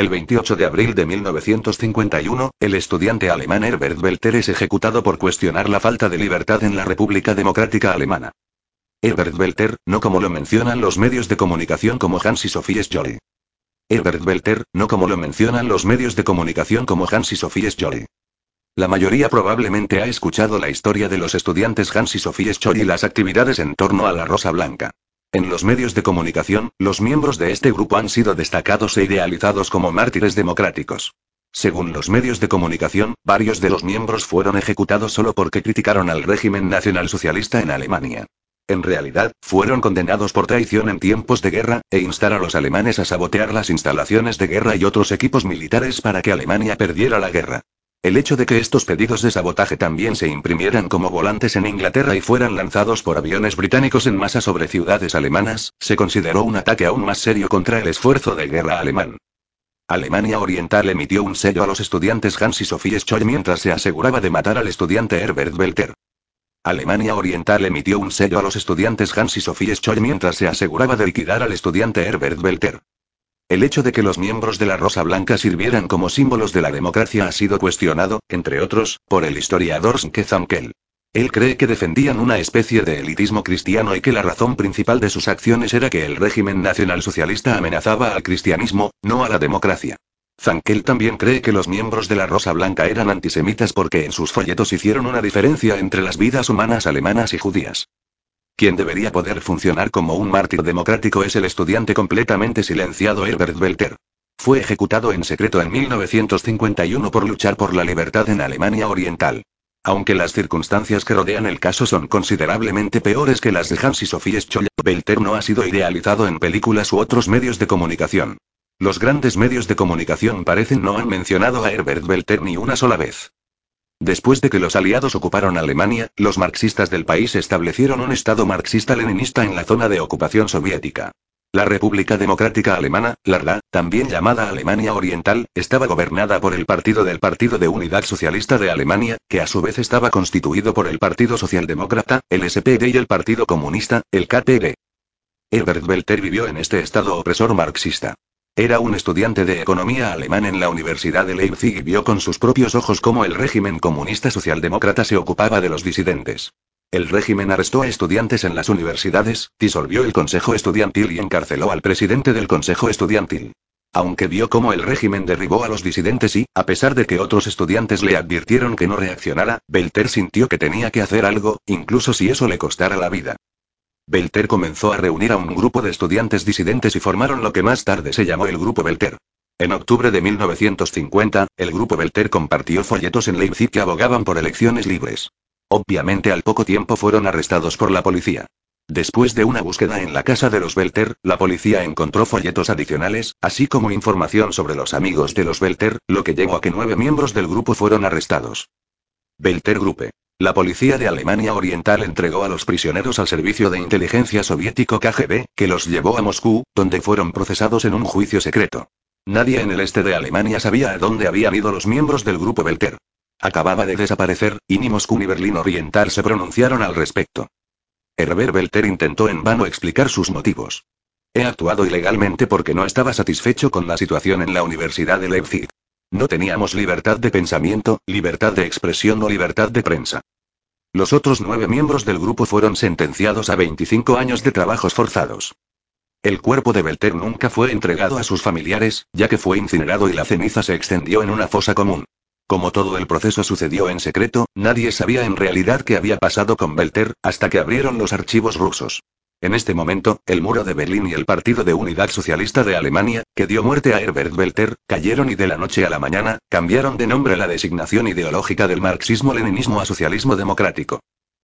El 28 de abril de 1951, el estudiante alemán Herbert Welter es ejecutado por cuestionar la falta de libertad en la República Democrática Alemana. Herbert Welter, no como lo mencionan los medios de comunicación como Hans y Sophie Scholl. Herbert Welter, no como lo mencionan los medios de comunicación como Hans y Sophie Scholl. La mayoría probablemente ha escuchado la historia de los estudiantes Hans y Sophie Scholl y las actividades en torno a la Rosa Blanca. En los medios de comunicación, los miembros de este grupo han sido destacados e idealizados como mártires democráticos. Según los medios de comunicación, varios de los miembros fueron ejecutados solo porque criticaron al régimen nacionalsocialista en Alemania. En realidad, fueron condenados por traición en tiempos de guerra, e instar a los alemanes a sabotear las instalaciones de guerra y otros equipos militares para que Alemania perdiera la guerra. El hecho de que estos pedidos de sabotaje también se imprimieran como volantes en Inglaterra y fueran lanzados por aviones británicos en masa sobre ciudades alemanas, se consideró un ataque aún más serio contra el esfuerzo de guerra alemán. Alemania Oriental emitió un sello a los estudiantes Hans y Sophie Scholl mientras se aseguraba de matar al estudiante Herbert Welter. Alemania Oriental emitió un sello a los estudiantes Hans y Sophie Scholl mientras se aseguraba de liquidar al estudiante Herbert Welter. El hecho de que los miembros de la Rosa Blanca sirvieran como símbolos de la democracia ha sido cuestionado, entre otros, por el historiador Snke Zankel. Él cree que defendían una especie de elitismo cristiano y que la razón principal de sus acciones era que el régimen nacionalsocialista amenazaba al cristianismo, no a la democracia. Zankel también cree que los miembros de la Rosa Blanca eran antisemitas porque en sus folletos hicieron una diferencia entre las vidas humanas alemanas y judías. Quien debería poder funcionar como un mártir democrático es el estudiante completamente silenciado Herbert Welter. Fue ejecutado en secreto en 1951 por luchar por la libertad en Alemania Oriental. Aunque las circunstancias que rodean el caso son considerablemente peores que las de Hans y Sophie Scholl, Welter no ha sido idealizado en películas u otros medios de comunicación. Los grandes medios de comunicación parecen no han mencionado a Herbert Welter ni una sola vez. Después de que los aliados ocuparon Alemania, los marxistas del país establecieron un Estado marxista-leninista en la zona de ocupación soviética. La República Democrática Alemana, la RDA, también llamada Alemania Oriental, estaba gobernada por el Partido del Partido de Unidad Socialista de Alemania, que a su vez estaba constituido por el Partido Socialdemócrata, el SPD y el Partido Comunista, el KPD. Herbert Welter vivió en este Estado opresor marxista. Era un estudiante de economía alemán en la Universidad de Leipzig y vio con sus propios ojos cómo el régimen comunista socialdemócrata se ocupaba de los disidentes. El régimen arrestó a estudiantes en las universidades, disolvió el Consejo Estudiantil y encarceló al presidente del Consejo Estudiantil. Aunque vio cómo el régimen derribó a los disidentes y, a pesar de que otros estudiantes le advirtieron que no reaccionara, Belter sintió que tenía que hacer algo, incluso si eso le costara la vida. Belter comenzó a reunir a un grupo de estudiantes disidentes y formaron lo que más tarde se llamó el Grupo Belter. En octubre de 1950, el Grupo Belter compartió folletos en Leipzig que abogaban por elecciones libres. Obviamente al poco tiempo fueron arrestados por la policía. Después de una búsqueda en la casa de los Belter, la policía encontró folletos adicionales, así como información sobre los amigos de los Belter, lo que llevó a que nueve miembros del grupo fueron arrestados. Belter Gruppe. La policía de Alemania Oriental entregó a los prisioneros al servicio de inteligencia soviético KGB, que los llevó a Moscú, donde fueron procesados en un juicio secreto. Nadie en el este de Alemania sabía a dónde habían ido los miembros del grupo Belter. Acababa de desaparecer, y ni Moscú ni Berlín Oriental se pronunciaron al respecto. Herbert Belter intentó en vano explicar sus motivos. He actuado ilegalmente porque no estaba satisfecho con la situación en la Universidad de Leipzig. No teníamos libertad de pensamiento, libertad de expresión o libertad de prensa. Los otros nueve miembros del grupo fueron sentenciados a 25 años de trabajos forzados. El cuerpo de Belter nunca fue entregado a sus familiares, ya que fue incinerado y la ceniza se extendió en una fosa común. Como todo el proceso sucedió en secreto, nadie sabía en realidad qué había pasado con Belter, hasta que abrieron los archivos rusos. En este momento, el muro de Berlín y el Partido de Unidad Socialista de Alemania, que dio muerte a Herbert Welter, cayeron y de la noche a la mañana, cambiaron de nombre la designación ideológica del marxismo-leninismo a socialismo democrático.